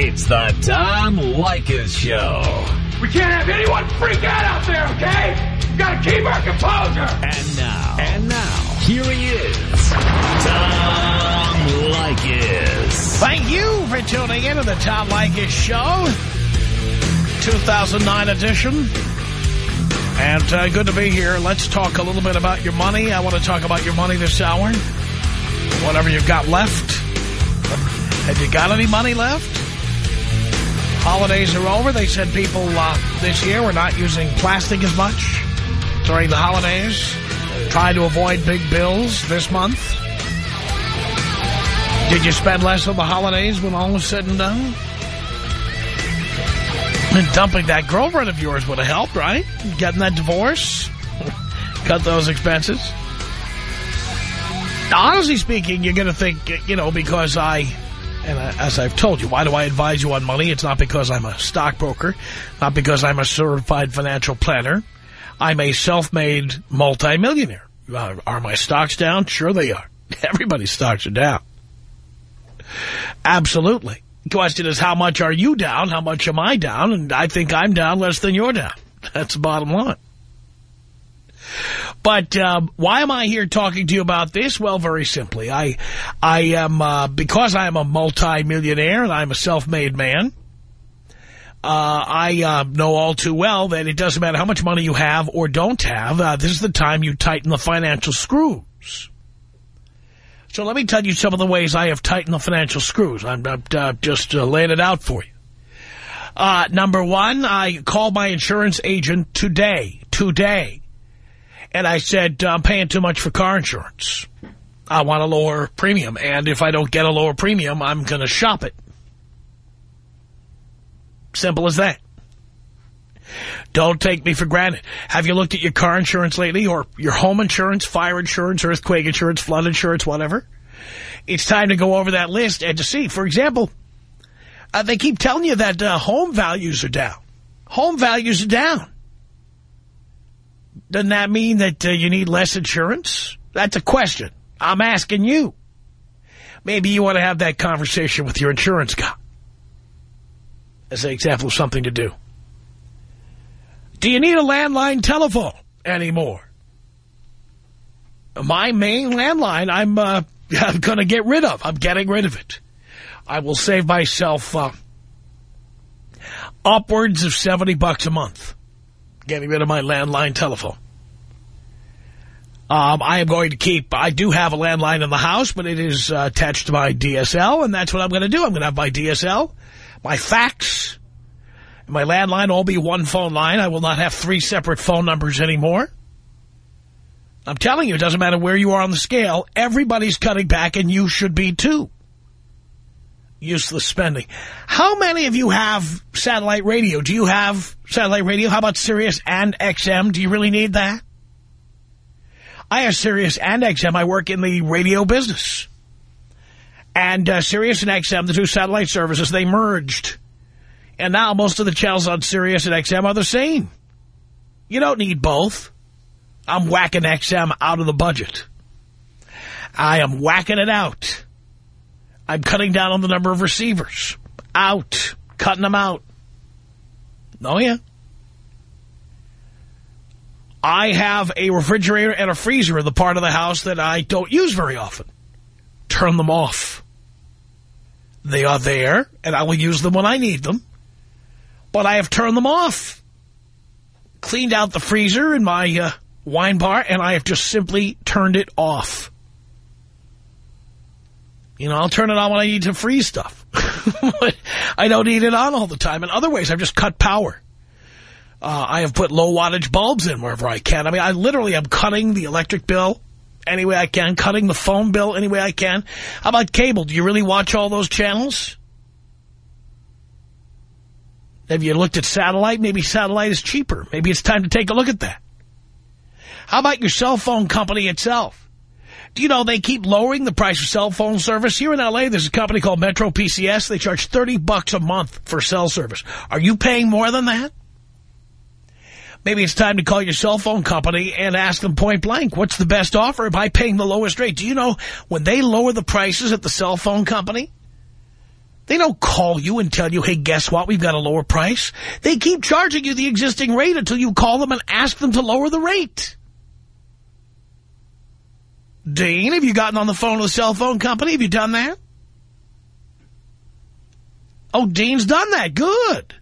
It's the Tom Leykis Show. We can't have anyone freak out out there, okay? We've gotta keep our composure. And now. And now. Here he is. Tom Leykis. Thank you for tuning in to the Tom Leykis Show. 2009 edition. And uh, good to be here. Let's talk a little bit about your money. I want to talk about your money this hour. Whatever you've got left. Have you got any money left? Holidays are over. They said people uh, this year were not using plastic as much during the holidays. Trying to avoid big bills this month. Did you spend less on the holidays when all was said and done? And dumping that girlfriend of yours would have helped, right? Getting that divorce. Cut those expenses. Honestly speaking, you're going to think, you know, because I, and as I've told you, why do I advise you on money? It's not because I'm a stockbroker, not because I'm a certified financial planner. I'm a self-made multimillionaire. Uh, are my stocks down? Sure they are. Everybody's stocks are down. Absolutely. The question is, how much are you down? How much am I down? And I think I'm down less than you're down. That's the bottom line. But um, why am I here talking to you about this? Well, very simply, I, I am uh, because I am a multi-millionaire and I'm a self-made man. Uh, I uh, know all too well that it doesn't matter how much money you have or don't have. Uh, this is the time you tighten the financial screws. So let me tell you some of the ways I have tightened the financial screws. I'm, I'm uh, just uh, laying it out for you. Uh, number one, I called my insurance agent today, today, and I said, I'm paying too much for car insurance. I want a lower premium, and if I don't get a lower premium, I'm going to shop it. Simple as that. Don't take me for granted. Have you looked at your car insurance lately or your home insurance, fire insurance, earthquake insurance, flood insurance, whatever? It's time to go over that list and to see. For example, uh, they keep telling you that uh, home values are down. Home values are down. Doesn't that mean that uh, you need less insurance? That's a question. I'm asking you. Maybe you want to have that conversation with your insurance guy. As an example of something to do. Do you need a landline telephone anymore? My main landline, I'm, uh, I'm going to get rid of. I'm getting rid of it. I will save myself uh, upwards of 70 bucks a month getting rid of my landline telephone. Um, I am going to keep, I do have a landline in the house, but it is uh, attached to my DSL, and that's what I'm going to do. I'm going to have my DSL, my fax, and my landline all be one phone line. I will not have three separate phone numbers anymore. I'm telling you, it doesn't matter where you are on the scale. Everybody's cutting back, and you should be too. Useless spending. How many of you have satellite radio? Do you have satellite radio? How about Sirius and XM? Do you really need that? I have Sirius and XM. I work in the radio business. And uh, Sirius and XM, the two satellite services, they merged. And now most of the channels on Sirius and XM are the same. You don't need both. I'm whacking XM out of the budget. I am whacking it out. I'm cutting down on the number of receivers. Out. Cutting them out. Oh, yeah. I have a refrigerator and a freezer in the part of the house that I don't use very often. Turn them off. They are there, and I will use them when I need them. But I have turned them off. Cleaned out the freezer in my uh, wine bar, and I have just simply turned it off. You know, I'll turn it on when I need to freeze stuff. I don't need it on all the time. In other ways, I've just cut power. Uh, I have put low wattage bulbs in wherever I can. I mean, I literally am cutting the electric bill any way I can, cutting the phone bill any way I can. How about cable? Do you really watch all those channels? Have you looked at satellite? Maybe satellite is cheaper. Maybe it's time to take a look at that. How about your cell phone company itself? You know they keep lowering the price of cell phone service? Here in L.A., there's a company called Metro PCS. They charge 30 bucks a month for cell service. Are you paying more than that? Maybe it's time to call your cell phone company and ask them point blank, what's the best offer? by paying the lowest rate? Do you know when they lower the prices at the cell phone company, They don't call you and tell you, hey, guess what? We've got a lower price. They keep charging you the existing rate until you call them and ask them to lower the rate. Dean, have you gotten on the phone with a cell phone company? Have you done that? Oh, Dean's done that. Good.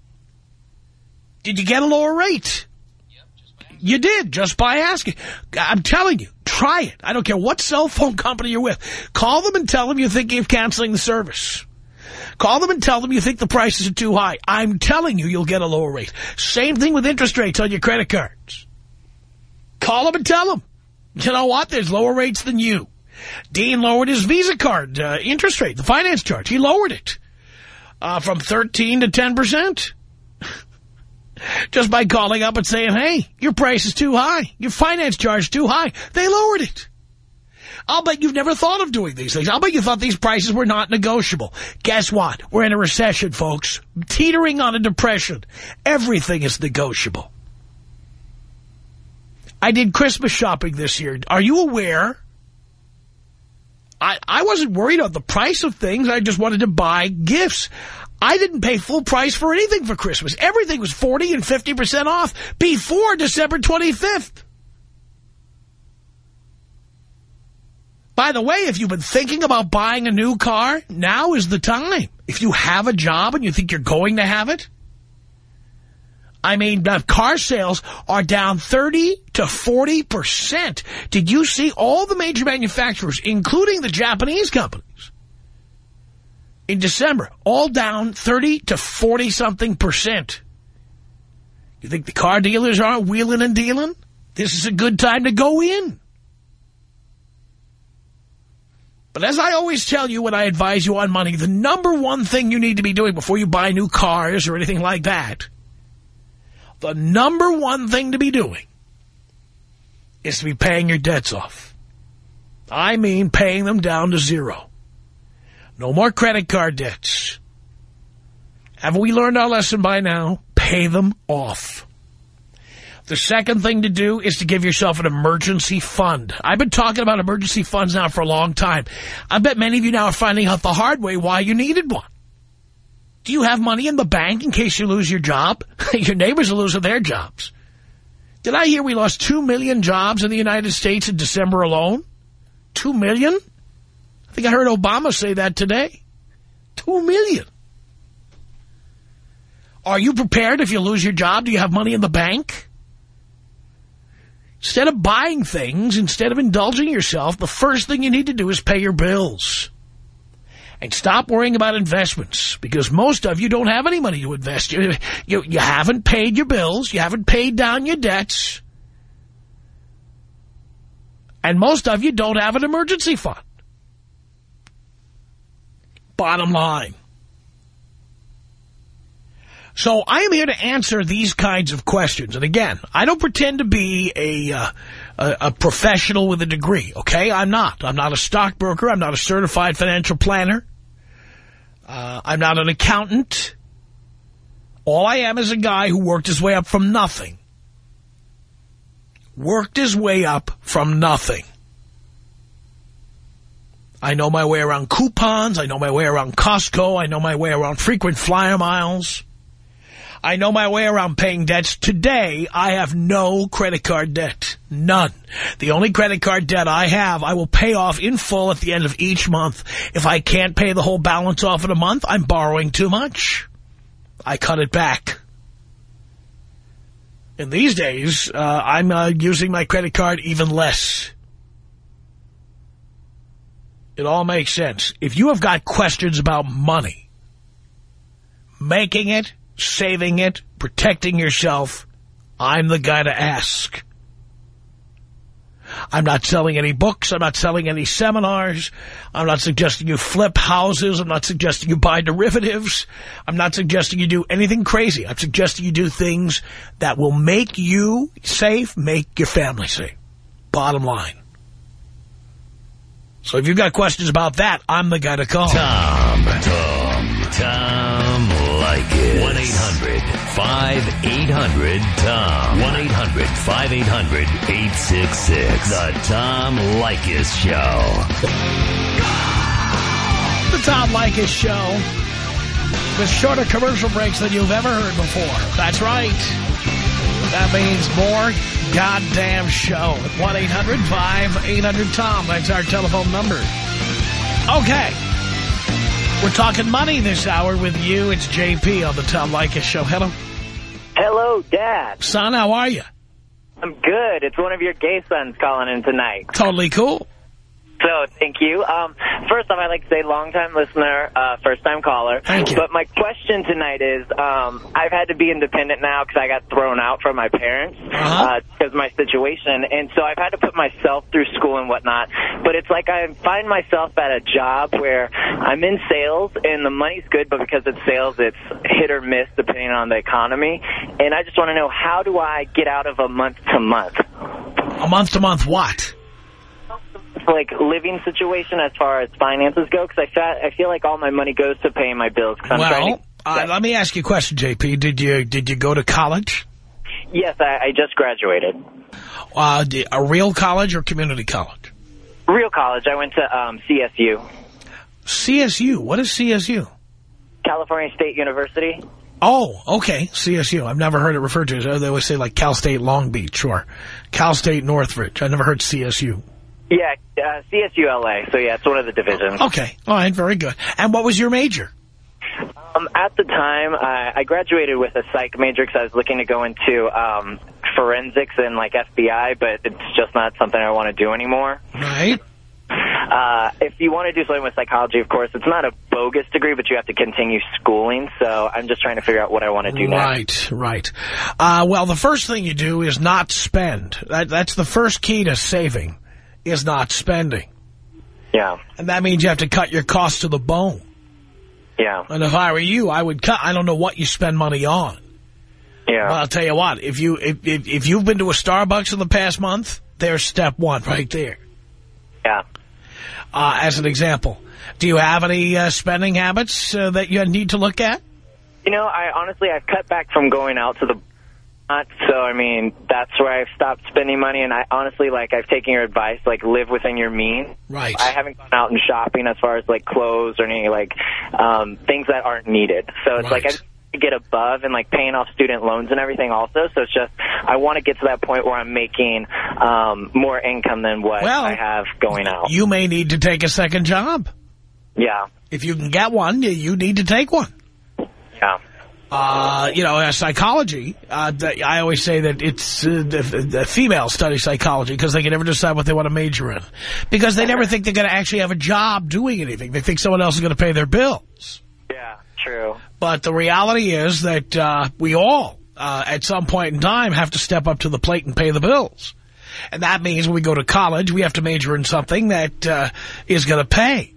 Did you get a lower rate? Yep, You did, just by asking. I'm telling you, try it. I don't care what cell phone company you're with. Call them and tell them you're thinking of canceling the service. Call them and tell them you think the prices are too high. I'm telling you, you'll get a lower rate. Same thing with interest rates on your credit cards. Call them and tell them. You know what? There's lower rates than you. Dean lowered his Visa card uh, interest rate, the finance charge. He lowered it uh, from 13 to 10 percent. Just by calling up and saying, hey, your price is too high. Your finance charge is too high. They lowered it. I'll bet you've never thought of doing these things. I'll bet you thought these prices were not negotiable. Guess what? We're in a recession, folks. Teetering on a depression. Everything is negotiable. I did Christmas shopping this year. Are you aware? I, I wasn't worried about the price of things. I just wanted to buy gifts. I didn't pay full price for anything for Christmas. Everything was 40 and 50% off before December 25th. By the way, if you've been thinking about buying a new car, now is the time. If you have a job and you think you're going to have it, I mean, car sales are down 30 to 40%. Did you see all the major manufacturers, including the Japanese companies, in December, all down 30 to 40 something percent. You think the car dealers aren't wheeling and dealing? This is a good time to go in. But as I always tell you when I advise you on money, the number one thing you need to be doing before you buy new cars or anything like that, the number one thing to be doing is to be paying your debts off. I mean paying them down to zero. No more credit card debts. Haven't we learned our lesson by now? Pay them off. The second thing to do is to give yourself an emergency fund. I've been talking about emergency funds now for a long time. I bet many of you now are finding out the hard way why you needed one. Do you have money in the bank in case you lose your job? your neighbors are losing their jobs. Did I hear we lost two million jobs in the United States in December alone? Two million? I think I heard Obama say that today. Two million. Are you prepared if you lose your job? Do you have money in the bank? Instead of buying things, instead of indulging yourself, the first thing you need to do is pay your bills. And stop worrying about investments, because most of you don't have any money to invest. You, you, you haven't paid your bills. You haven't paid down your debts. And most of you don't have an emergency fund. Bottom line. So I am here to answer these kinds of questions. And again, I don't pretend to be a, uh, a, a, professional with a degree, okay? I'm not. I'm not a stockbroker. I'm not a certified financial planner. Uh, I'm not an accountant. All I am is a guy who worked his way up from nothing. Worked his way up from nothing. I know my way around coupons. I know my way around Costco. I know my way around frequent flyer miles. I know my way around paying debts. Today, I have no credit card debt. None. The only credit card debt I have, I will pay off in full at the end of each month. If I can't pay the whole balance off in a month, I'm borrowing too much. I cut it back. And these days, uh, I'm uh, using my credit card even less. It all makes sense. If you have got questions about money, making it, saving it, protecting yourself, I'm the guy to ask. I'm not selling any books. I'm not selling any seminars. I'm not suggesting you flip houses. I'm not suggesting you buy derivatives. I'm not suggesting you do anything crazy. I'm suggesting you do things that will make you safe, make your family safe. Bottom line. So if you've got questions about that, I'm the guy to call. Tom, Tom, Tom Leykis. 1-800-5800-TOM. 1-800-5800-866. The Tom Leykis Show. The Tom Leykis Show. with shorter commercial breaks than you've ever heard before. That's right. That means more goddamn show. 1-800-5800-TOM. That's our telephone number. Okay. We're talking money this hour with you. It's JP on the Tom Leykis Show. Hello. Hello, Dad. Son, how are you? I'm good. It's one of your gay sons calling in tonight. Totally cool. So, thank you. Um, first off, I'd like to say long-time listener, uh, first-time caller. Thank you. But my question tonight is, um, I've had to be independent now because I got thrown out from my parents Uh-huh. uh, because of my situation. And so I've had to put myself through school and whatnot. But it's like I find myself at a job where I'm in sales and the money's good, but because it's sales, it's hit or miss depending on the economy. And I just want to know, how do I get out of a month-to-month? A month-to-month what? Like living situation as far as finances go because I feel I feel like all my money goes to paying my bills. Cause I'm trying Well, to, uh, let me ask you a question, JP. Did you did you go to college? yes, I, I just graduated. Uh, a real college or community college? Real college. I went to um, CSU, CSU. What is CSU? California State University. Oh, okay, CSU. I've never heard it referred to. They always say like Cal State Long Beach or Cal State Northridge. I never heard CSU. Yeah, uh, CSU LA. So yeah, it's one of the divisions. Okay, all right, very good. And what was your major? Um, at the time, I, I graduated with a psych major because I was looking to go into um, forensics and like FBI, but it's just not something I want to do anymore. Right. Uh, if you want to do something with psychology, of course, it's not a bogus degree, but you have to continue schooling. So I'm just trying to figure out what I want to do next. Right, right. Uh, well, the first thing you do is not spend. That, that's the first key to saving, is not spending. Yeah, And that means you have to cut your costs to the bone. yeah, And if I were you, I would cut. I don't know what you spend money on. yeah. But I'll tell you what, if, you, if, if, if you've been to a Starbucks in the past month, there's step one right there. Yeah. Uh, as an example, do you have any uh, spending habits uh, that you need to look at? You know, I honestly, I've cut back from going out to the so I mean that's where I've stopped spending money and I honestly like I've taken your advice like live within your means. Right. I haven't gone out and shopping as far as like clothes or any like um things that aren't needed. So it's like I Right. get above and like paying off student loans and everything also. So it's just I want to get to that point where I'm making um more income than what Well, I have going out. You may need to take a second job. yeah. If you can get one, you- you need to take one. Yeah. Uh, you know, uh, psychology, uh, I always say that it's uh, the, the female study psychology because they can never decide what they want to major in. Because they never think they're going to actually have a job doing anything. They think someone else is going to pay their bills. Yeah, true. But the reality is that uh, we all, uh, at some point in time, have to step up to the plate and pay the bills. And that means when we go to college, we have to major in something that uh, is going to pay.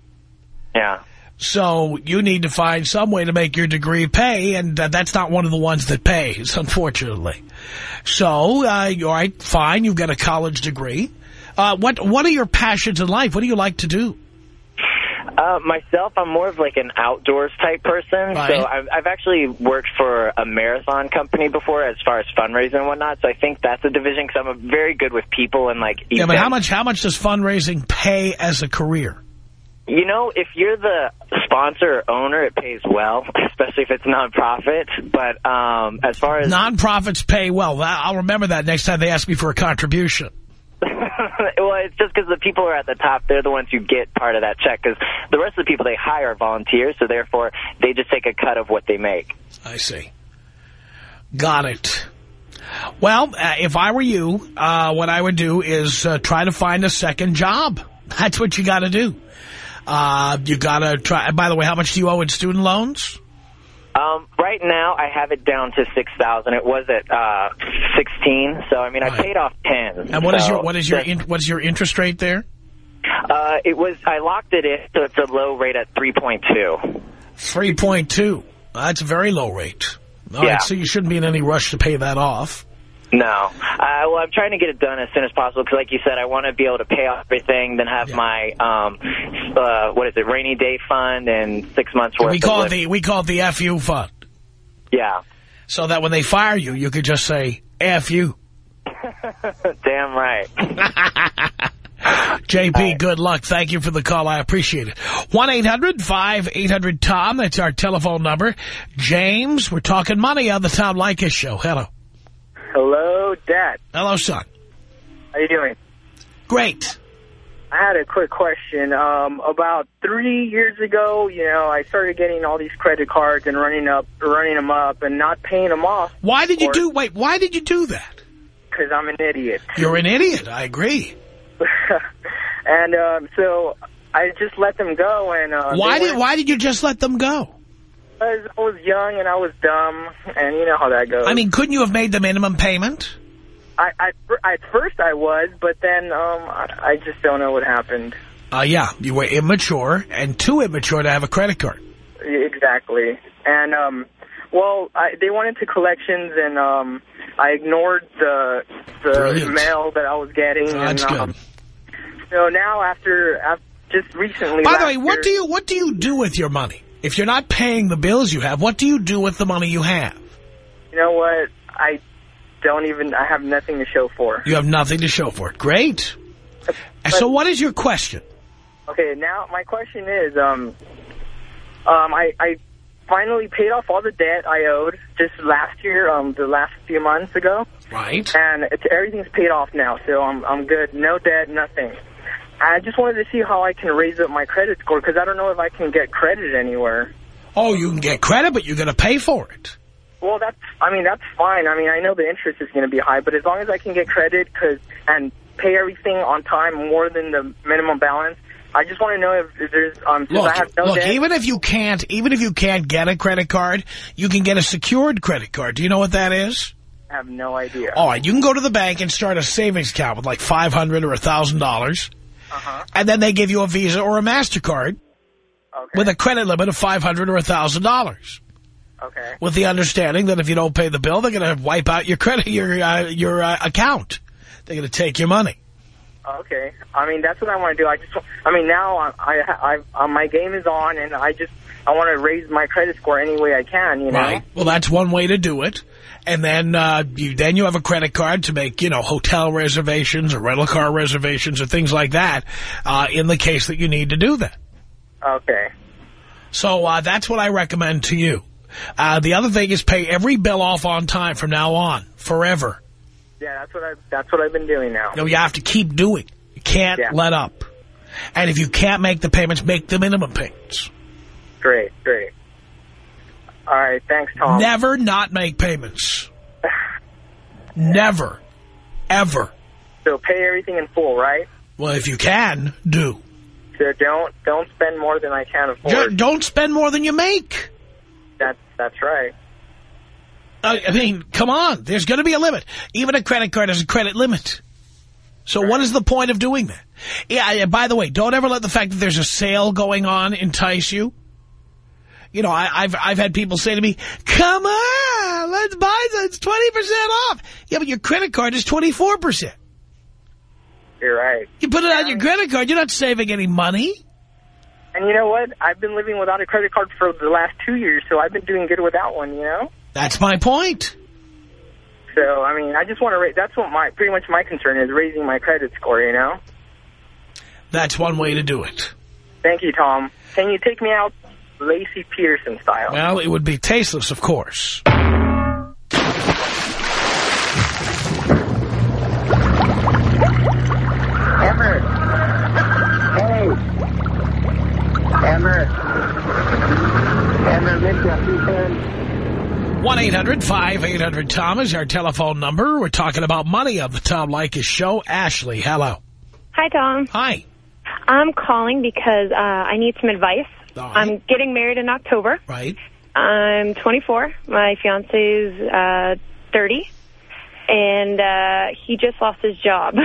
Yeah. So you need to find some way to make your degree pay, and uh, that's not one of the ones that pays, unfortunately. So, uh, all right, fine, you've got a college degree. Uh, what What are your passions in life? What do you like to do? Uh, myself, I'm more of like an outdoors type person. Right. So I've, I've actually worked for a marathon company before as far as fundraising and whatnot. So I think that's a division because I'm very good with people and like Yeah, but how much How much does fundraising pay as a career? You know, if you're the sponsor or owner, it pays well, especially if it's nonprofit. But um, as far as Nonprofits pay well. I'll remember that next time they ask me for a contribution. well, it's just because the people who are at the top, they're the ones who get part of that check. Because the rest of the people they hire are volunteers, so therefore they just take a cut of what they make. I see. Got it. Well, uh, if I were you, uh, what I would do is uh, try to find a second job. That's what you got to do. Uh, you got to try. By the way, how much do you owe in student loans? Um, right now, I have it down to six thousand. It was at uh, sixteen, so I mean, Right. I paid off ten. And what is so your what is your in, what is your interest rate there? Uh, it was I locked it in, so it's a low rate at three point two. Three point two. That's a very low rate. All right, Yeah. so you shouldn't be in any rush to pay that off. No, uh, well, I'm trying to get it done as soon as possible because, like you said, I want to be able to pay off everything, then have Yeah. my um, uh, what is it, rainy day fund, and six months worth. We call it the we call it the FU fund, yeah. so that when they fire you, you could just say F you. Damn right. JP, good luck. Thank you for the call. I appreciate it. 1-800-5800-TOM. That's our telephone number. James, we're talking money on the Tom Leykis show. Hello. Hello, Dad. Hello, son. How you doing? Great. I had a quick question. Um, about three years ago, you know, I started getting all these credit cards and running up, running them up, and not paying them off. Why did you do, wait, why did you do that? Because I'm an idiot. You're an idiot. I agree. and um, so I just let them go. And uh, Why did, why did you just let them go? I was, I was young and I was dumb, and you know how that goes. I mean, couldn't you have made the minimum payment? I, I, at first I was, but then um, I, I just don't know what happened. Uh, yeah, you were immature and too immature to have a credit card. Exactly. And, um, well, I, they went into collections, and um, I ignored the the Brilliant. mail that I was getting. That's and, good. Um, so now, after, after just recently... By the way, what year- do you what do you do with your money? If you're not paying the bills you have, what do you do with the money you have? You know what? I don't even... I have nothing to show for. You have nothing to show for it. Great. And so what is your question? Okay, now my question is, um, um, I, I finally paid off all the debt I owed just last year, um, the last few months ago, Right. and it's, everything's paid off now, so I'm I'm good, no debt, nothing. I just wanted to see how I can raise up my credit score because I don't know if I can get credit anywhere. Oh, you can get credit, but you're going to pay for it. Well, that's I mean that's fine. I mean I know the interest is going to be high, but as long as I can get credit, cause and pay everything on time more than the minimum balance. I just want to know if, if there's um look, I have no look, debt. even if you can't, even if you can't get a credit card, you can get a secured credit card. Do you know what that is? I have no idea. All right, you can go to the bank and start a savings account with like 500 or $1,000, Uh-huh. and then they give you a Visa or a MasterCard Okay. with a credit limit of 500 or $1,000. okay. with the understanding that if you don't pay the bill, they're going to wipe out your credit, your uh, your uh, account. They're going to take your money. Okay. I mean, that's what I want to do. I just, I mean, now I, I, I, uh, my game is on, and I just, I want to raise my credit score any way I can. You know. Right. Well, that's one way to do it. And then uh, you then you have a credit card to make, you know, hotel reservations or rental car reservations or things like that uh, in the case that you need to do that. Okay. So uh, that's what I recommend to you. Uh, the other thing is pay every bill off on time from now on, forever. Yeah, that's what I, that's what I've been doing now. No, you have to keep doing. You can't Yeah. let up. And if you can't make the payments, make the minimum payments. Great, great. All right, thanks, Tom. Never not make payments. Never. Ever. So pay everything in full, right? Well, if you can, do. So don't, don't spend more than I can afford. Don't spend more than you make. That's, that's right. I I mean, come on. There's going to be a limit. Even a credit card has a credit limit. So what is the point of doing that? Yeah, by the way, don't ever let the fact that there's a sale going on entice you. You know, I, I've I've had people say to me, come on, let's buy it. It's 20% off. Yeah, but your credit card is 24%. You're right. You put it on your credit card, you're not saving any money. And you know what? I've been living without a credit card for the last two years, so I've been doing good without one, you know? That's my point. So, I mean, I just want to raise, that's what my, pretty much my concern is, raising my credit score, you know? That's one way to do it. Thank you, Tom. Can you take me out Laci Peterson style? Well, it would be tasteless, of course. Emmer! Hey! Emmer! Emmer, Mitchell, 1-800-5800-TOM is our telephone number. We're talking about money on the Tom Leykis show. Ashley, hello. Hi, Tom. Hi. I'm calling because uh, I need some advice. Right. I'm getting married in October. Right. I'm 24. My fiance is uh, 30. And uh, he just lost his job.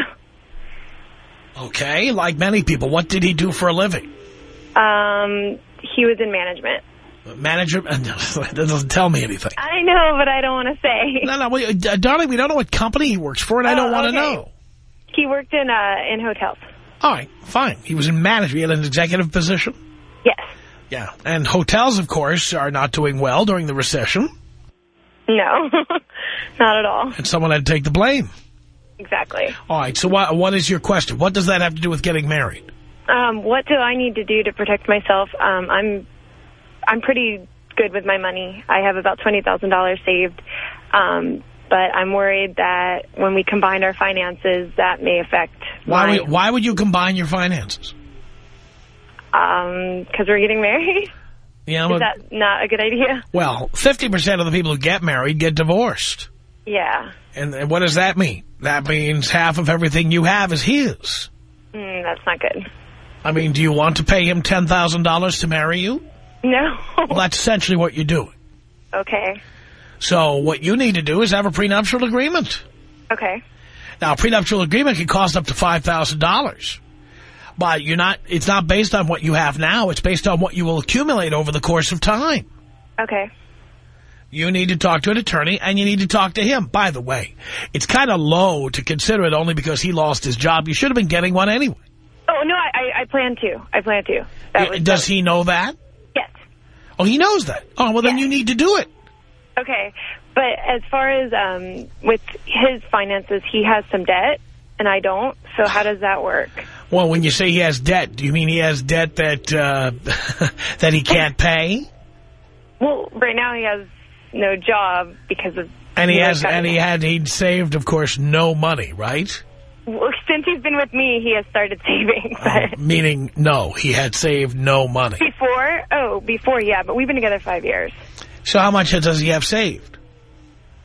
Okay, like many people. What did he do for a living? um, he was in management. Manager? that doesn't tell me anything. I know, but I don't want to say. No, no, wait, uh, darling, we don't know what company he works for, and I Oh, don't want to okay. know. He worked in uh, in hotels. All right, fine. He was in management. He had an executive position. Yes. Yeah, and hotels, of course, are not doing well during the recession, No. Not at all. and someone had to take the blame. Exactly. All right, so what, what is your question? What does that have to do with getting married? Um, what do I need to do to protect myself? Um, I'm I'm pretty good with my money. I have about $20,000 saved. Um, but I'm worried that when we combine our finances, that may affect Why, my, would, why would you combine your finances? Um, cause we're getting married. Yeah, Is well, that not a good idea? well, 50% of the people who get married get divorced. Yeah. And, and what does that mean? That means half of everything you have is his. Mm, that's not good. I mean, do you want to pay him $10,000 to marry you? No. Well, that's essentially what you're doing. okay. So what you need to do is have a prenuptial agreement. Okay. Now, a prenuptial agreement can cost up to $5,000. But you're not, it's not based on what you have now. It's based on what you will accumulate over the course of time. Okay. You need to talk to an attorney, and you need to talk to him. By the way, it's kind of low to consider it only because he lost his job. You should have been getting one anyway. Oh, no, I, I, I plan to. I plan to. Was, Does he know that? Yes. Oh, he knows that. Oh, well, then you need to do it. Okay. But as far as um, with his finances, he has some debt, and I don't. So how does that work? Well, when you say he has debt, do you mean he has debt that uh, that he can't pay? Well, right now he has no job because of... And he has, and he had, he'd saved, of course, no money, right? Well, since he's been with me, he has started saving. But Meaning, no, he had saved no money. before, oh, before, yeah. But we've been together five years. So how much does he have saved?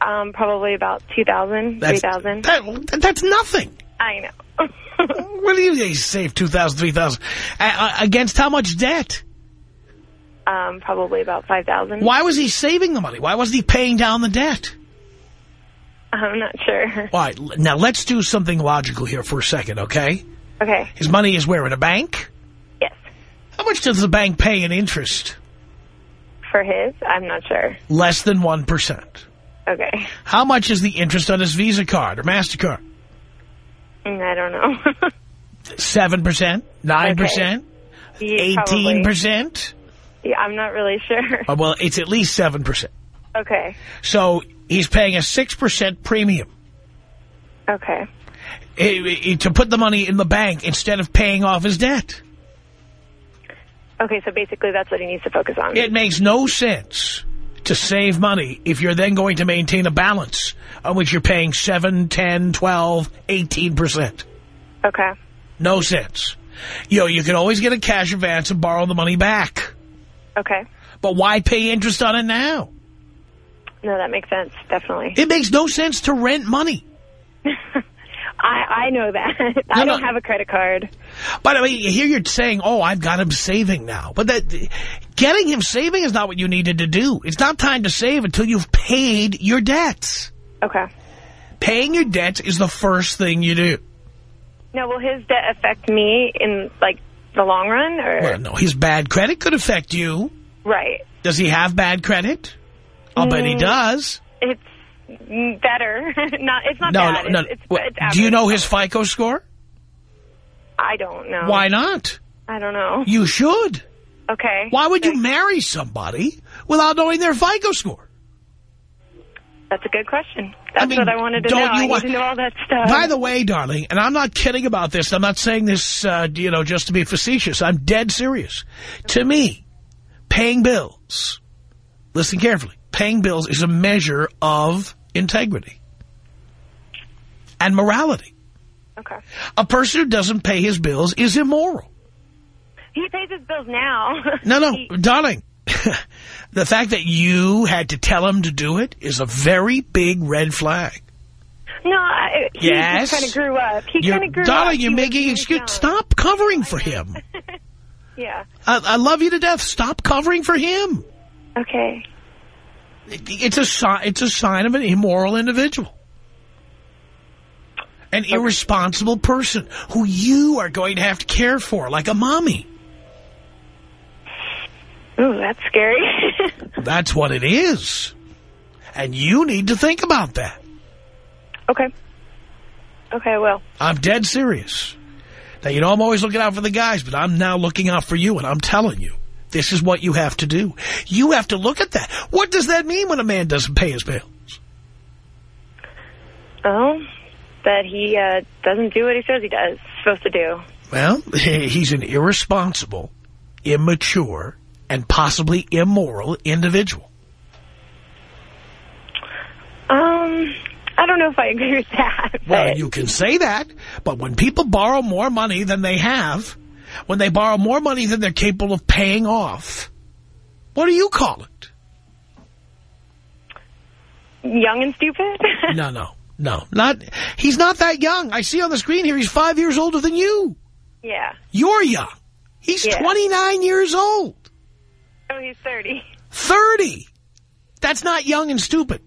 Um, probably about two thousand, three thousand. That, that's nothing. I know. What do you he saved two thousand, three thousand uh, against how much debt? um, probably about five thousand. Why was he saving the money? Why wasn't he paying down the debt? I'm not sure. All right, now let's do something logical here for a second, okay? Okay. His money is where in a bank. Yes. How much does the bank pay in interest? For his, I'm not sure. Less than one percent. Okay. How much is the interest on his Visa card or Mastercard? Mm, I don't know. Seven percent, nine percent, Yeah, eighteen probably. percent. Yeah, I'm not really sure. Uh, Well, it's at least seven percent. Okay. So he's paying a six percent premium Okay. eh, eh, to put the money in the bank instead of paying off his debt. Okay, so basically that's what he needs to focus on. It makes no sense to save money if you're then going to maintain a balance on which you're paying 7, 10, 12, 18%. Okay. No sense. You know, you can always get a cash advance and borrow the money back. Okay. But why pay interest on it now? No, that makes sense. Definitely. It makes no sense to rent money. I, I know that. I No, don't no. have a credit card. By the way, here you're saying, oh, I've got him saving now. But that getting him saving is not what you needed to do. It's not time to save until you've paid your debts. Okay. Paying your debts is the first thing you do. Now, will his debt affect me in, like, the long run? or Well, no, his bad credit could affect you. Right. Does he have bad credit? I'll bet he Mm. does. It's mm, better. not. It's not No, bad. no, no. It's, it's, Well, it's do you know his FICO score? I don't know. Why not? I don't know. You should. Okay. Why would you marry somebody without knowing their FICO score? That's a good question. That's mean, what I wanted to know. you I want- to know all that stuff. By the way, darling, and I'm not kidding about this. I'm not saying this, uh, you know, just to be facetious. I'm dead serious. To me, paying bills, listen carefully, paying bills is a measure of integrity and morality. Okay. A person who doesn't pay his bills is immoral. He pays his bills now. No, no, He- darling. the fact that you had to tell him to do it is a very big red flag. no, I, he Yes. kind of grew up. He kind of grew darling, up. you're He making. Stop covering for him. Yeah. I, I love you to death. Stop covering for him. Okay. It- It's a sign. It's a sign of an immoral individual, an irresponsible person who you are going to have to care for, like a mommy. Ooh, that's scary. That's what it is, and you need to think about that. okay. Okay, well. I'm dead serious. Now, you know, I'm always looking out for the guys, but I'm now looking out for you, and I'm telling you, this is what you have to do. You have to look at that. What does that mean when a man doesn't pay his bills? Oh, that he uh, doesn't do what he says he does supposed to do. Well, he's an irresponsible, immature, and possibly immoral individual. Um, I don't know if I agree with that. Well, you can say that, but when people borrow more money than they have, when they borrow more money than they're capable of paying off, what do you call it? young and stupid. No, no, no. Not. He's not that young. I see on the screen here he's five years older than you. yeah. You're young. He's Yeah. 29 years old. Oh, he's 30. 30. That's not young and stupid.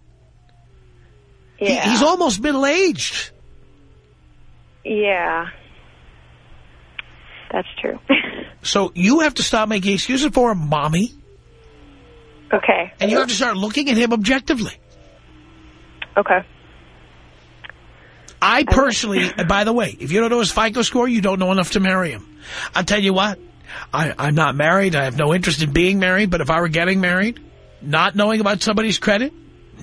He- Yeah. he's almost middle-aged. Yeah. That's true. So you have to stop making excuses for him, mommy, okay. and you have to start looking at him objectively. Okay. I personally, by the way, if you don't know his FICO score, you don't know enough to marry him. I'll tell you what, I, I'm not married. I have no interest in being married, but if I were getting married, not knowing about somebody's credit,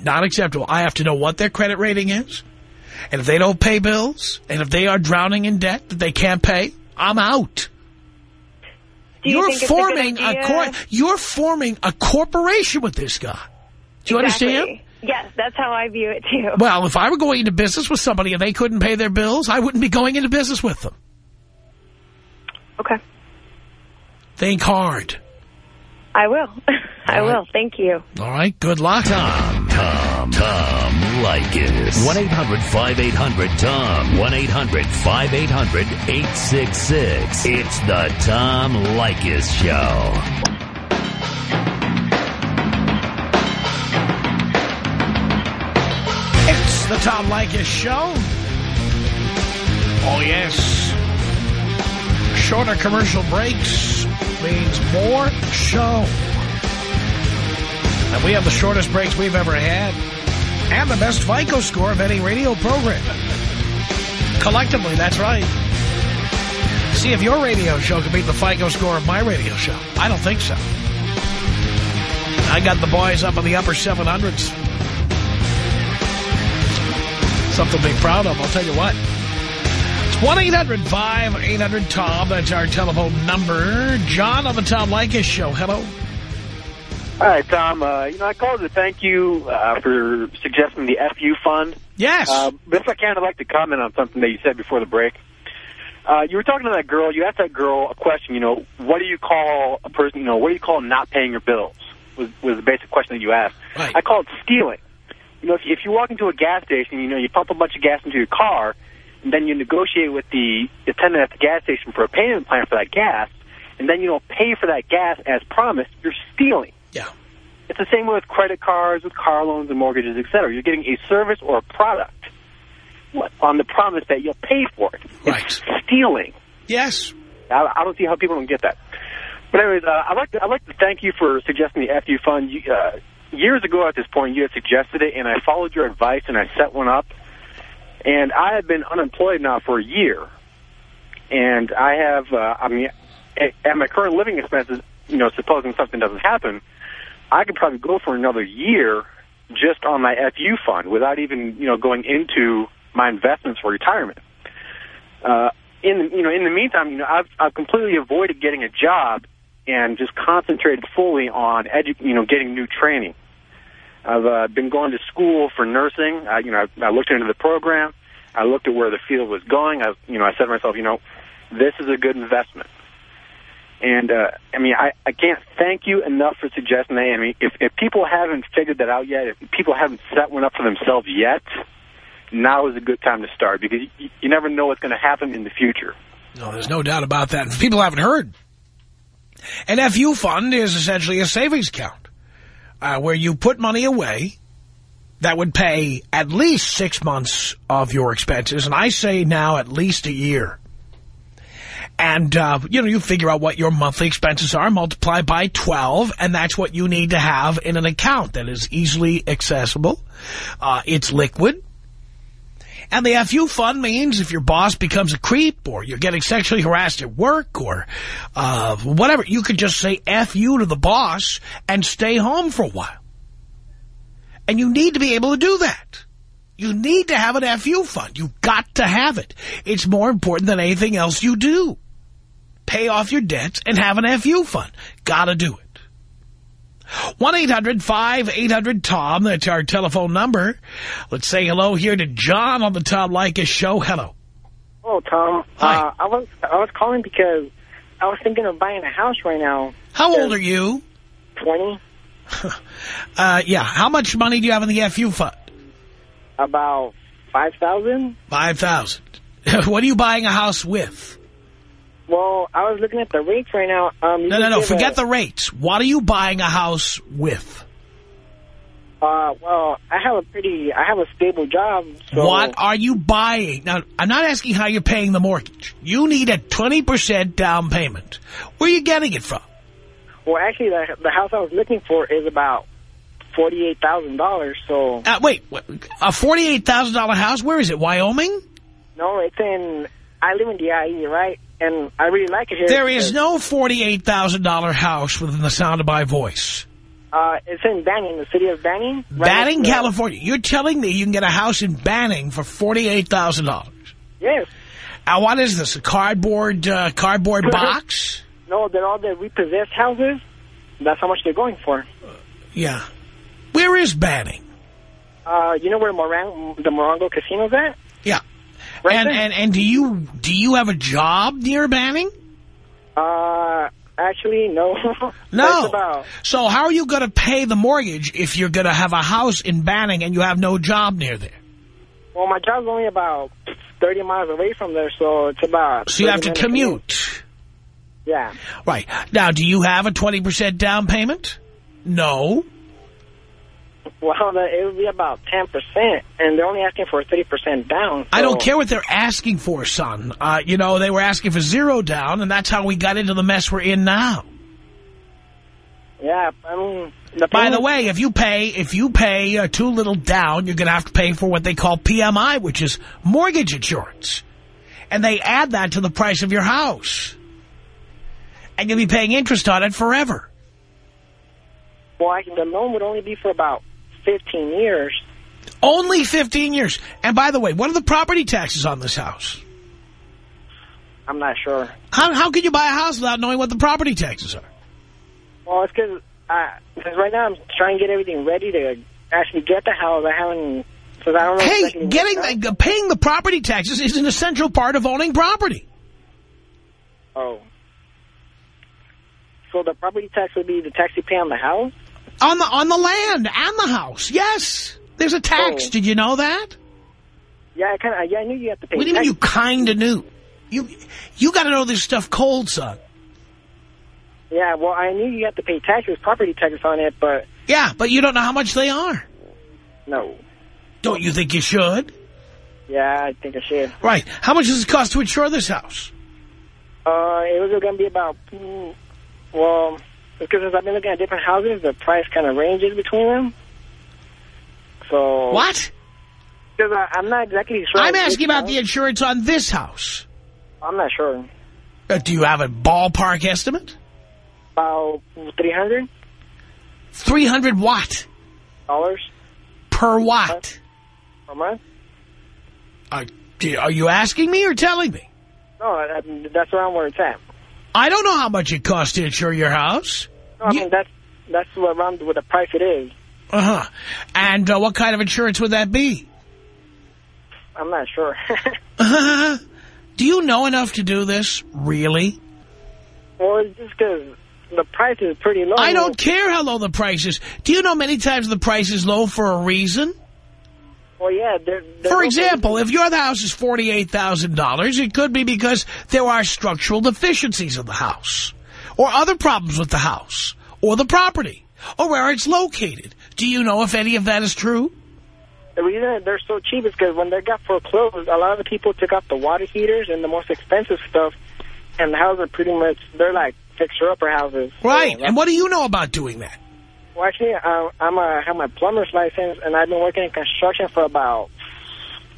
not acceptable. I have to know what their credit rating is. And if they don't pay bills, and if they are drowning in debt that they can't pay, I'm out. Do you are think it's a forming a, cor you're forming a corporation with this guy. Do you Exactly. understand? Yes, that's how I view it, too. Well, if I were going into business with somebody and they couldn't pay their bills, I wouldn't be going into business with them. Okay. Think hard. I will. I right. will. Thank you. All right, good luck. Tom, Tom, Tom Leykis. 1-800-5800-TOM. 1-800-5800-866. It's the Tom Leykis Show. It's the Tom Leykis Show. Oh, yes. Shorter commercial breaks means more show. And we have the shortest breaks we've ever had. And the best FICO score of any radio program. Collectively, that's right. See if your radio show can beat the FICO score of my radio show. I don't think so. I got the boys up in the upper 700s. Something to be proud of, I'll tell you what. It's 1-800-5800-TOM. That's our telephone number. John on the Tom Leykis Show. Hello. Hi, Tom. Uh, you know, I called to thank you uh, for suggesting the FU fund. Yes. Uh, but if I can, I'd like to comment on something that you said before the break. Uh, you were talking to that girl. You asked that girl a question. You know, what do you call a person? You know, what do you call not paying your bills? Was was the basic question that you asked. Right. I call it stealing. You know, if if you walk into a gas station, you know, you pump a bunch of gas into your car, and then you negotiate with the attendant at the gas station for a payment plan for that gas, and then you don't pay for that gas as promised, you're stealing. Yeah. It's the same way with credit cards, with car loans and mortgages, et cetera. You're getting a service or a product on the promise that you'll pay for it. Right. It's stealing. Yes. I, I don't see how people don't get that. But anyways, uh, I'd like to I'd like to thank you for suggesting the FU fund. You, uh, years ago at this point, you had suggested it, and I followed your advice and I set one up. And I have been unemployed now for a year, and I have uh, I mean, at, at my current living expenses, you know, supposing something doesn't happen, I could probably go for another year just on my FU fund without even you know going into my investments for retirement. Uh, in you know, in the meantime, you know, I've I've completely avoided getting a job and just concentrated fully on edu- you know getting new training. I've uh, been going to school for nursing. I, you know, I, I looked into the program. I looked at where the field was going. I, you know, I said to myself, you know, this is a good investment. And uh, I mean, I, I can't thank you enough for suggesting that. I mean, if, if people haven't figured that out yet, if people haven't set one up for themselves yet, now is a good time to start because you, you never know what's going to happen in the future. No, there's no doubt about that. People haven't heard. An FU fund is essentially a savings account uh, where you put money away that would pay at least six months of your expenses. And I say now at least a year. And, uh, you know, you figure out what your monthly expenses are, multiply by 12, and that's what you need to have in an account that is easily accessible. Uh, it's liquid. And the FU fund means if your boss becomes a creep or you're getting sexually harassed at work or uh, whatever, you could just say FU to the boss and stay home for a while. And you need to be able to do that. You need to have an FU fund. You've got to have it. It's more important than anything else you do. Pay off your debts and have an FU fund. Gotta do it. 1-800-5800-TOM. That's our telephone number. Let's say hello here to John on the Tom Leykis show. Hello. Oh, Tom. Hi. Uh, I was I was calling because I was thinking of buying a house right now. How old are you? 20, Uh, yeah. How much money do you have in the FU fund? about 5000 5,000. what are you buying a house with? Well, I was looking at the rates right now. Um, No, no, no. Forget the rates. What are you buying a house with? Uh, well, I have a pretty, I have a stable job. So, What are you buying? Now, I'm not asking how you're paying the mortgage. You need a 20% down payment. Where are you getting it from? Well, actually, the, the house I was looking for is about $48,000. So, Uh, wait, a $48,000 house? Where is it? Wyoming? no, it's in, I live in DIE, right? And I really like it here. There is no $48,000 house within the sound of my voice. Uh, it's in Banning, the city of Banning. right Banning, California. You're telling me you can get a house in Banning for $48,000. Yes. Now, what is this? A cardboard, uh, cardboard box? No, they're all the repossessed houses. That's how much they're going for. Yeah. Where is Banning? Uh, you know where Morang, the Morongo Casino's at? Yeah. Right and, there. and and do you do you have a job near Banning? Uh, actually, no. No. So how are you going to pay the mortgage if you're going to have a house in Banning and you have no job near there? well, my job's only about 30 miles away from there, so it's about... So you have to commute. Yeah. Right. Now, do you have a 20% down payment? No. Well, it would be about 10%, and they're only asking for 30% down. I don't care what they're asking for, son. Uh, you know, they were asking for zero down, and that's how we got into the mess we're in now. Yeah, I mean... The By the way, if you pay if you pay uh, too little down, you're going to have to pay for what they call PMI, which is mortgage insurance. And they add that to the price of your house. And you'll be paying interest on it forever. Well, I, the loan would only be for about 15 years. Only 15 years. And by the way, what are the property taxes on this house? I'm not sure. How, how can you buy a house without knowing what the property taxes are? Well, it's because because uh, right now I'm trying to get everything ready to actually get the house. I haven't, because I don't know. Hey, getting house- the, paying the property taxes is an essential part of owning property. Oh. So the property tax would be the tax you pay on the house? On the on the land and the house. Yes. There's a tax. Oh. Did you know that? Yeah, I kind of. Yeah, I knew you had to pay. What do you mean you kind of knew? You you got to know this stuff cold, son. Yeah, well, I knew you had to pay taxes, property taxes on it, but Yeah, but you don't know how much they are. no. Don't you think you should? Yeah, I think I should. Right. How much does it cost to insure this house? Uh, it was going to be about. mm, Well, because since I've been looking at different houses, the price kind of ranges between them. So What? Because I'm not exactly sure. I'm asking about house. the insurance on this house. I'm not sure. Uh, do you have a ballpark estimate? About three hundred 300 what? dollars Per what? per month. Uh, do- are you asking me or telling me? No, that's around where it's at. I don't know how much it costs to insure your house. No, I You- mean that's that's what around what the price it is. Uh-huh. And uh, what kind of insurance would that be? I'm not sure. do you know enough to do this? Really? well, it's just because the price is pretty low. I don't care how low the price is. Do you know many times the price is low for a reason? Well, yeah. There, there's For example, if your house is $48,000, it could be because there are structural deficiencies in the house, or other problems with the house, or the property, or where it's located. Do you know if any of that is true? the reason they're so cheap is because when they got foreclosed, a lot of the people took out the water heaters and the most expensive stuff, and the houses are pretty much they're like fixer-upper houses. So Right. that's- And what do you know about doing that? Well, actually, I'm a, I have my plumber's license, and I've been working in construction for about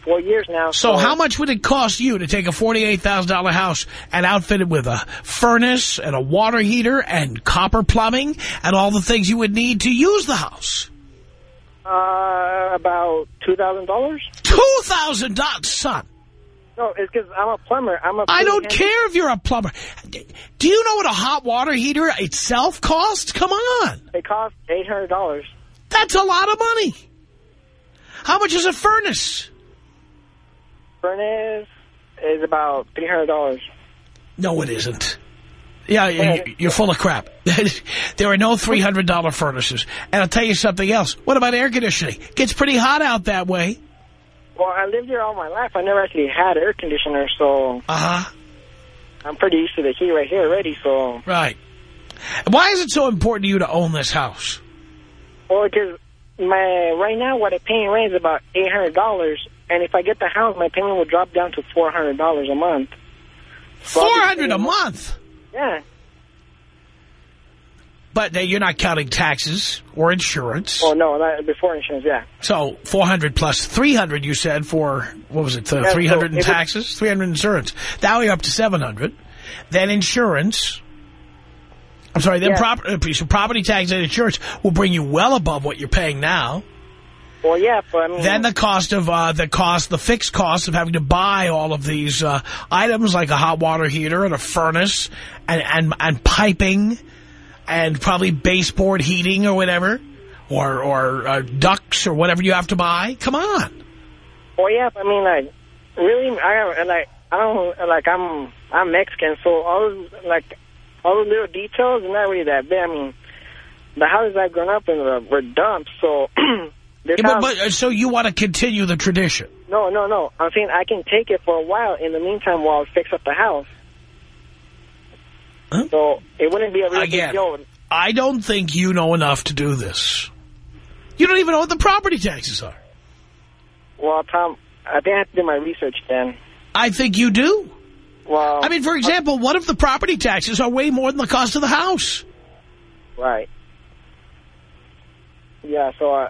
four years now. So how much would it cost you to take a $48,000 house and outfit it with a furnace and a water heater and copper plumbing and all the things you would need to use the house? Uh, about $2,000. $2,000, son. No, it's because I'm a plumber. I'm a. I don't care if you're a plumber. Do you know what a hot water heater itself costs? Come on. It costs $800. That's a lot of money. How much is a furnace? Furnace is about $300. No, it isn't. Yeah, you- you're full of crap. there are no $300 furnaces. And I'll tell you something else. What about air conditioning? Gets pretty hot out that way. Well, I lived here all my life. I never actually had air conditioner, so Uh-huh. I'm pretty used to the heat right here already. So, Right. Why is it so important to you to own this house? well, because my right now what I pay in rent is about eight hundred dollars, and if I get the house, my payment will drop down to four hundred dollars a month. So I'll be 400 a paying- month. Yeah. But uh, you're not counting taxes or insurance. Oh no, that, before insurance, yeah. So 400 plus 300, you said, for, what was it, uh, Yeah, 300 it in taxes, 300 insurance. Now you're up to 700. Then insurance. I'm sorry, then Yeah. property, so property tax and insurance will bring you well above what you're paying now. Well, yeah, but I mean, Then the cost of, uh, the cost, the fixed cost of having to buy all of these uh, items like a hot water heater and a furnace and, and, and piping and probably baseboard heating or whatever or, or uh, ducts or whatever you have to buy. Come on. well, yeah, I mean, like, really, I like, I don't like, I'm, I'm Mexican, so all like, all the little details are not really that big. I mean, the houses I've grown up in were, were dumps, so. Yeah, but, but, uh, so you want to continue the tradition. No, no, no. I'm saying I can take it for a while in the meantime while I fix up the house. Huh? So it wouldn't be a real Again. big. I don't think you know enough to do this. You don't even know what the property taxes are. Well, Tom, I think I have to do my research then. I think you do. Well, I mean, for example, what if the property taxes are way more than the cost of the house? right. Yeah, so uh,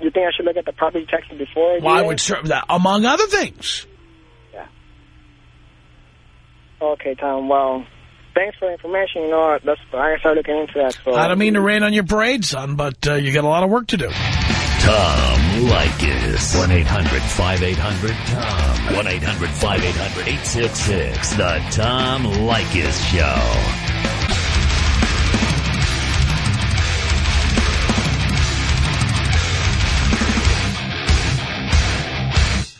you think I should look at the property taxes before Well, would serve that, among other things. Yeah. Okay, Tom. Well, thanks for the information. You know, that's I start looking into that. So I don't mean to rain on your parade, son, but uh, you got a lot of work to do. Tom Leykis. 1-800-5800-TOM. 1-800-5800-866. The Tom Leykis Show.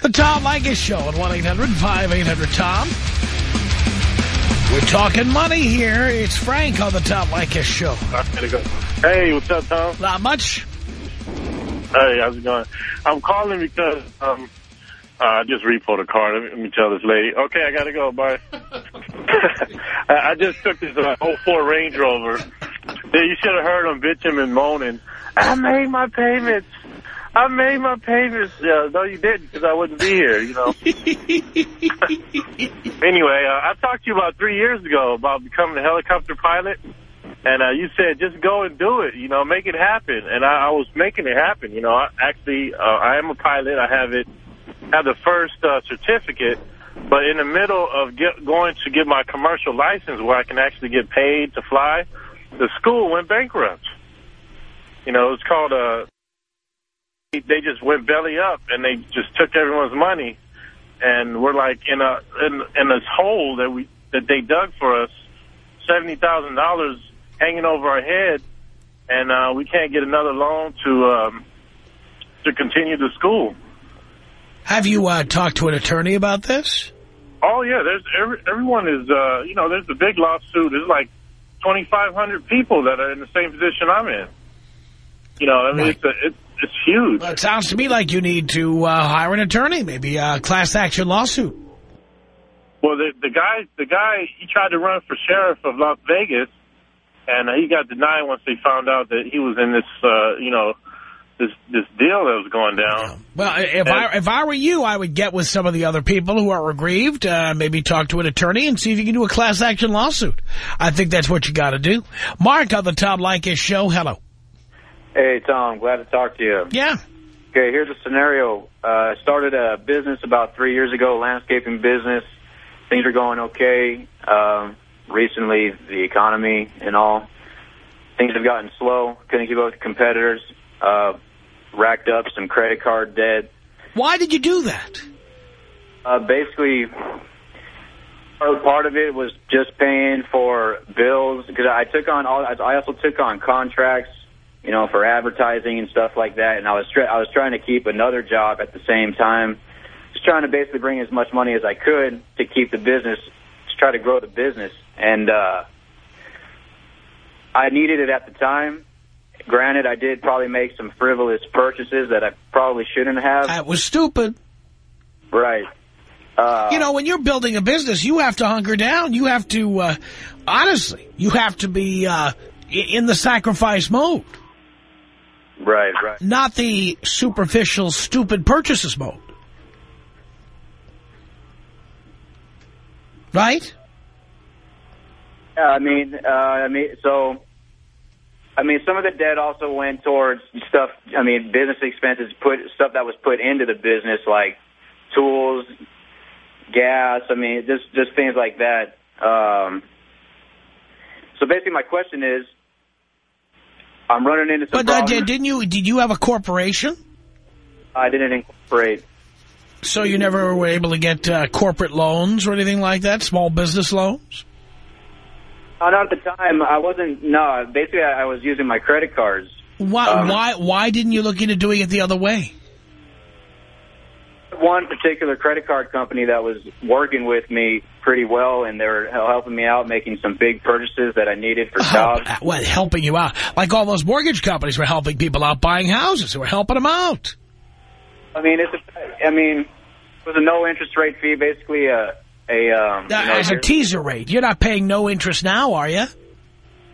The Tom Leykis Show at 1-800-5800-TOM. We're talking money here. It's Frank on the Tom Leykis Show. I gotta go. Hey, what's up, Tom? Not much. Hey, how's it going? I'm calling because um, uh, I just repoed a car. Let me, let me tell this lady. Okay, I gotta go. Bye. I I just took this uh, 04 Range Rover. Yeah, you should have heard him bitching and moaning. I made my payments. I made my payments. Yeah, no, you didn't because I wouldn't be here, you know. anyway, uh, I talked to you about three years ago about becoming a helicopter pilot. And uh, you said, just go and do it, you know, make it happen. And I, I was making it happen, you know. I, actually, uh, I am a pilot. I have it, have the first uh, certificate. But in the middle of get, going to get my commercial license where I can actually get paid to fly, the school went bankrupt. You know, it's called a... They just went belly up, and they just took everyone's money. And we're like in a in, in this hole that we that they dug for us, $70,000 hanging over our head, and uh, we can't get another loan to um, to continue the school. Have you uh, talked to an attorney about this? Oh yeah, there's every, everyone is uh, you know there's a big lawsuit. There's like 2,500 people that are in the same position I'm in. You know, I mean Right. it's a, it's it's huge. Well, it sounds to me like you need to uh, hire an attorney, maybe a class action lawsuit. Well, the the guy the guy he tried to run for sheriff of Las Vegas, and he got denied once they found out that he was in this uh, you know this this deal that was going down. Well, if I if I were you, I would get with some of the other people who are aggrieved, uh, maybe talk to an attorney and see if you can do a class action lawsuit. I think that's what you got to do. Mark on the Tom Leykis show. Hello. Hey, Tom. Glad to talk to you. Yeah. Okay, here's a scenario. Uh, I started a business about three years ago, landscaping business. Things are going okay. Um, recently, the economy and all, things have gotten slow. Couldn't keep up with competitors. Uh, racked up some credit card debt. Why did you do that? Uh, basically, part part of it was just paying for bills because I took on all. I also took on contracts, you know, for advertising and stuff like that. And I was I was trying to keep another job at the same time, just trying to basically bring as much money as I could to keep the business, to try to grow the business. And uh, I needed it at the time. Granted, I did probably make some frivolous purchases that I probably shouldn't have. That was stupid. Right. Uh, you know, when you're building a business, you have to hunker down. You have to, uh, honestly, you have to be uh, in the sacrifice mode, Right, right. not the superficial, stupid purchases mode. Right? Yeah, I mean, uh, I mean, so, I mean, some of the debt also went towards stuff. I mean, business expenses, put stuff that was put into the business, like tools, gas. I mean, just just things like that. Um, so basically, my question is, I'm running into some But uh, didn't you? Did you have a corporation? I didn't incorporate. So you never were able to get uh, corporate loans or anything like that, small business loans? Uh, not at the time. I wasn't. No, basically, I, I was using my credit cards. Why? Um, why? Why didn't you look into doing it the other way? One particular credit card company that was working with me pretty well, and they were helping me out making some big purchases that I needed for jobs. Uh, what? Helping you out? Like all those mortgage companies were helping people out buying houses. They were helping them out. I mean, it's a, I mean, it was a no interest rate fee, basically a a um. you Uh, know, As a teaser rate, you're not paying no interest now, are you?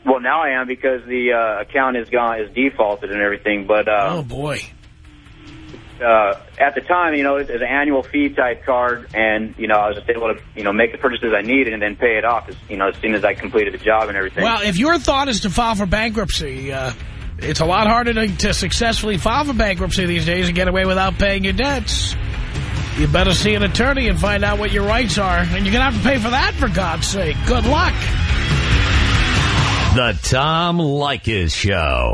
well, now I am because the uh, account is gone, is defaulted and everything. But uh, Oh boy. Uh, at the time, you know, it's an annual fee type card, and you know, I was just able to, you know, make the purchases I needed and then pay it off, as, you know, as soon as I completed the job and everything. Well, if your thought is to file for bankruptcy, uh, it's a lot harder to, to successfully file for bankruptcy these days and get away without paying your debts. You better see an attorney and find out what your rights are. And you're going to have to pay for that, for God's sake. Good luck. The Tom Leykis Show.